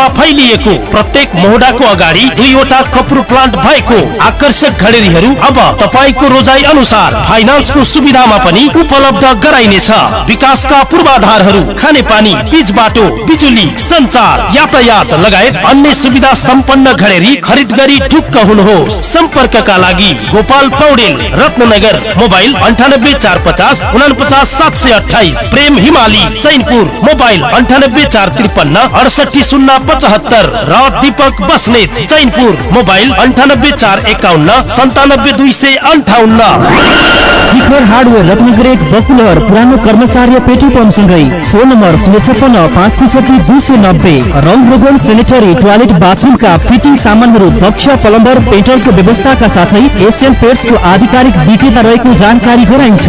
Spa फैलिएको प्रत्येक मोहडाको अगाडि दुईवटा कपुर प्लान्ट भएको आकर्षक घडेरीहरू अब तपाईँको रोजाई अनुसार फाइनान्सको सुविधामा पनि उपलब्ध गराइनेछ। विकासका पूर्वाधारहरू खाने पानी पिच बाटो बिजुली संचार यातायात लगायत अन्य सुविधा सम्पन्न घडेरी खरिद गरी ढुक्क हुनुहोस्। सम्पर्कका लागि गोपाल पौडेल रत्ननगर मोबाइल अन्ठानब्बे चार पचास उनापचास सात सय अठाइस प्रेम हिमाली चैनपुर मोबाइल अन्ठानब्बे चार त्रिपन्न अडसठी शून्य पचहत्तर र दीपक बस्नेत चैनपुर मोबाइल अन्ठानब्बे चार एकाउन्न सन्तानब्बे दुई सय अन्ठाउन्न। शिखर हार्डवेयर रत्नगर एक बकुलर पुरानो कर्मचार्य पेट्रोल पम्प सँगै फोन नम्बर शून्य छप्पन्न पाँच त्रिसठी दुई सय नब्बे। रङ रोगन सेनेटरी टोयलेट बाथरुमका फिटिङ सामानहरू दक्ष प्लम्बर पेट्रोलको व्यवस्थाका साथै एसियन पेट्सको आधिकारिक विक्रेता रहेको जानकारी गराइन्छ।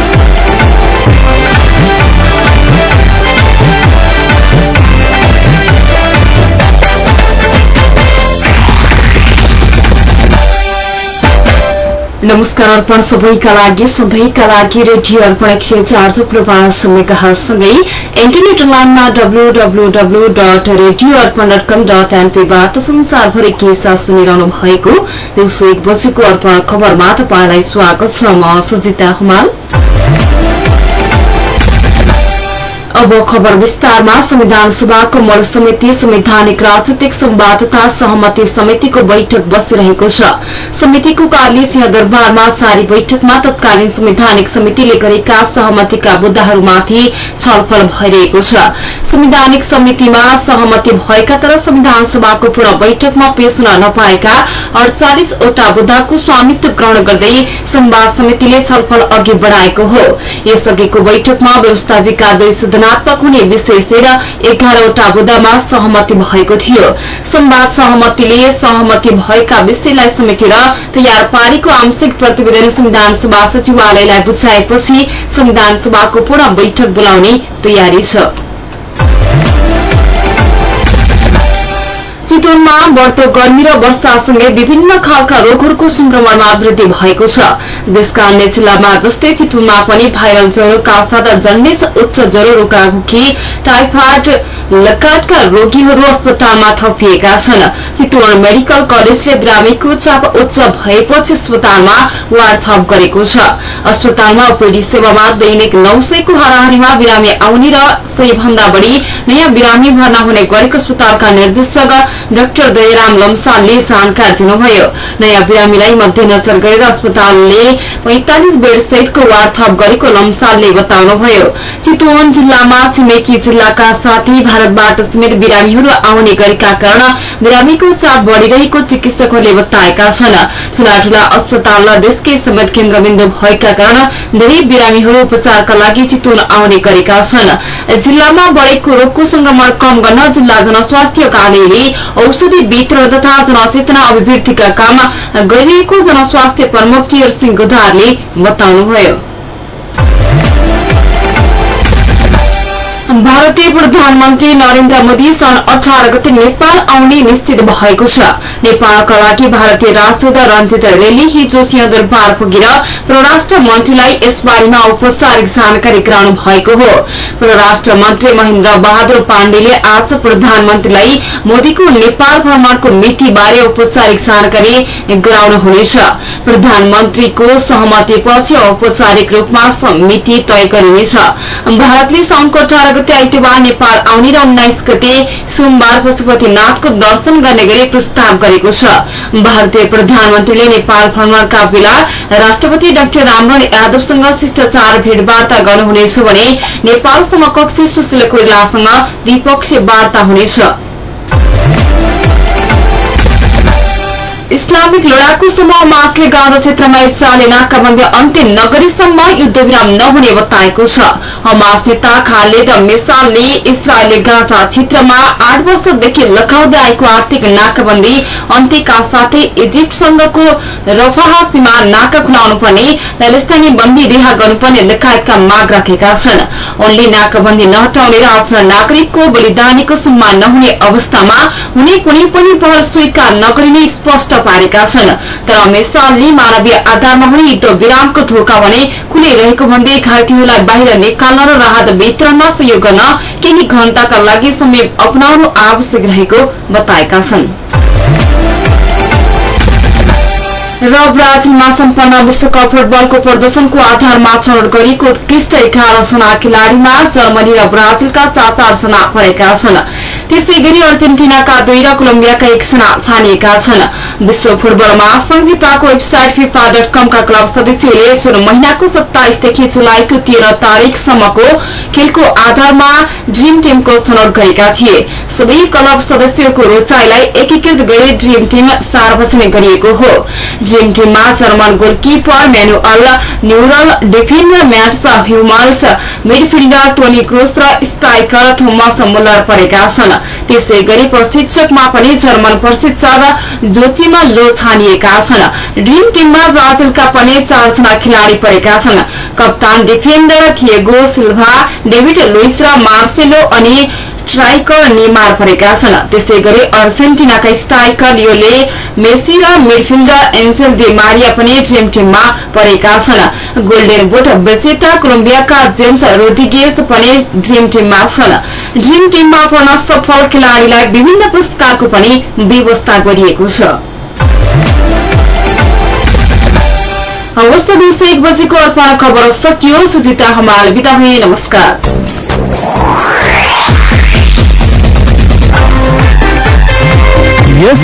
नमस्कार अर्पण सबैका लागि सधैँका लागि रेडियो अर्पण एक सय चार थुप्रो पाँच इन्टरनेट लाइनमा W W W dot radio Arpan dot com dot एनपीबाट संसारभरि के साथ सुनिरहनु भएको दिउँसो एक बजेको अर्पण खबरमा तपाईँलाई स्वागत छ। म सुजिता हुमाल। अब खबर विस्तारमा। संविधान सभाको मल समिति संवैधानिक राजनीतिक संवादता सहमति समितिको बैठक बसिरहेको छ। समितिको कार्य सिंहदरबारमा जारी बैठकमा तत्कालीन संवैधानिक समितिले गरेका सहमतिका मुद्दाहरूमाथि छलफल भइरहेको छ। संवैधानिक समितिमा सहमति भएका तर संविधान सभाको पूर्ण बैठकमा पेश हुन नपाएका अडचालिसवटा मुद्दाको स्वामित्व ग्रहण गर्दै संवाद समितिले छलफल अघि बढ़ाएको हो। यसअघिको बैठकमा व्यवस्थापिका दुई सुधनात्मक हुने विषय सहित एघारवटा मुद्दामा सहमति भएको थियो। संवाद सहमतिले सहमति भएका विषयलाई समेटेर तयार पारेको आंशिक प्रतिवेदन संविधान सभा सचिवालयलाई बुझाएपछि संविधान सभाको पूर्ण बैठक बोलाउने तयारी छ। चितवनमा बढ्दो गर्मी र वर्षासँगै विभिन्न खालका रोगहरूको संक्रमणमा वृद्धि भएको छ। देशका अन्य जिल्लामा जस्तै चितवनमा पनि भाइरल ज्वरोका साथ जन्मेस उच्च ज्वरो रोगाखोकी टाइफाइड लगायतका रोगीहरू अस्पतालमा थपिएका छन्। चितवन मेडिकल कलेजले बिरामीको चाप उच्च भएपछि अस्पतालमा वार्ड थप गरेको छ। अस्पतालमा ओपीडी सेवामा दैनिक नौ सयको हाराहारीमा बिरामी आउने र सय भन्दा बढ़ी नयाँ बिरामी भर्ना हुने गरेको अस्पतालका निर्देशक डाक्टर दयराम लम्सालले जानकारी दिनुभयो। नयाँ बिरामीलाई मध्यनजर गरेर अस्पतालले पैंतालिस बेड सहितको वार्ड थप गरेको लम्सालले बताउनुभयो। चितवन जिल्लामा छिमेकी जिल्लाका साथै भारतबाट समेत बिरामीहरू आउने गरेका कारण बिरामीको चाप बढ़िरहेको चिकित्सकहरूले बताएका छन्। ठूला ठूला अस्पताल र देशकै समेत केन्द्रबिन्दु भएका कारण धेरै बिरामीहरू उपचारका लागि चितवन आउने गरेका छन्। जिल्लामा बढ़ेको रोगको संक्रमण कम गर्न जिल्ला जनस्वास्थ्य कार्यालयले औषधि वितरण तथा जनचेतना अभिवृद्धिका काम गरिरहेको जनस्वास्थ्य प्रमुख टीयर सिंह गोधारले बताउनुभयो। भारतीय प्रधानमन्त्री नरेन्द्र मोदी सन् अठार गते नेपाल आउने निश्चित भएको छ। नेपालका लागि भारतीय राजदूत रञ्जित रेली हिजो सिंहदरबार पुगेर परराष्ट्र मन्त्रीलाई यसबारेमा औपचारिक जानकारी गराउनु भएको हो। परराष्ट्र मन्त्री महेन्द्र बहादुर पाण्डेले आज प्रधानमन्त्रीलाई मोदीको नेपाल भ्रमणको मितिबारे औपचारिक जानकारी गराउनुहुनेछ प्रधानमन्त्रीको सहमतिपछि औपचारिक रूपमा मिति तय गरिनेछ। भारतले अठार गते आइतबार नेपाल आउने र उन्नाइस गते सोमबार पशुपतिनाथको दर्शन गर्ने गरी प्रस्ताव गरेको छ। भारतीय प्रधानमन्त्रीले नेपाल भ्रमणका बेला राष्ट्रपति डाक्टर रामरण यादवसँग शिष्टाचार भेटवार्ता गर्नुहुनेछ भने नेपाल समकक्षी सुशील कोइरालासँग द्विपक्षीय वार्ता हुनेछ। इस्लामिक लडाकु समूह मासले गाँजा क्षेत्रमा इसरायलले नाकाबन्दी अन्त्य नगरीसम्म युद्धविराम नहुने बताएको छ हमास नेता खालेद मेसालले इसरायलले गाँजा क्षेत्रमा आठ वर्षदेखि लगाउँदै आएको आर्थिक नाकाबन्दी अन्त्यका साथै इजिप्टसँगको रफाह सीमा नाका खुलाउनु पर्ने प्यालेस्टाइनी बन्दी रिहा गर्नुपर्ने लगायतका माग राखेका छन् उनले नाकाबन्दी नहटाउने र आफ्ना नागरिकको बलिदानीको सम्मान नहुने अवस्थामा हुने कुनै पनि पहल स्वीकार नगरिने स्पष्ट पारेका छन् तर अमित मानवीय आधारमा हुने युद्ध विरामको ढोका भने खुलै रहेको भन्दै घाइतेहरूलाई बाहिर निकाल्न र राहत वितरणमा सहयोग गर्न केही घण्टाका लागि समय अपनाउनु आवश्यक रहेको बताएका छन् र ब्राजिलमा सम्पन्न विश्वकप फुटबलको प्रदर्शनको आधारमा छनौट गरिएको उत्कृष्ट एघार जना खेलाड़ीमा जर्मनी र ब्राजिलका चार चार जना परेका छन्। त्यसै गरी अर्जेन्टिनाका दुई र कोलम्बियाका एकजना छानिएका छन्। विश्व फुटबल महासंघ फिफाको वेबसाइट फिफा डट कमका क्लब सदस्यले जुन महिनाको सत्ताइसदेखि जुलाईको तेह्र तारीकसम्मको खेलको आधारमा ड्रीम टीमको छनौट गरेका थिए। सबै क्लब सदस्यहरूको रोचाईलाई एकीकृत गरी ड्रीम टीम सार्वजनिक गरिएको हो। Dream टीममा German goalkeeper Manuel Neuer defender Mats Hummels midfielder Toni Kroos र स्ट्राइकर थोमस मुलर परेका छन् त्यसै गरी प्रशिक्षकमा पनि जर्मन प्रशिक्षक जोचिमा लो छानिएका छन् ड्रिम टीममा ब्राजिलका पनि चारजना खेलाड़ी परेका छन् कप्तान defender Thiago Silva David Luiz र मार्सेलो अनि स्ट्राइकर नेमार परेका छन्। त्यसै गरी अर्जेन्टिनाका स्ट्राइकर लियोले मेसी र मिडफिल्डर एन्जेल डे मारिया पनि ड्रिम टीममा परेका छन्। गोल्डेन बुट विजेता कोलम्बियाका जेम्स रोड्रिगेज पनि ड्रिम टीममा छन्। ड्रिम टीममा पर्न सफल खेलाड़ीलाई विभिन्न पुरस्कारको पनि व्यवस्था गरिएको छ। हवस् दिउँसो एक बजेको अर्पण खबर सकियो। सुजिता हमाल बिदा नमस्कार। यस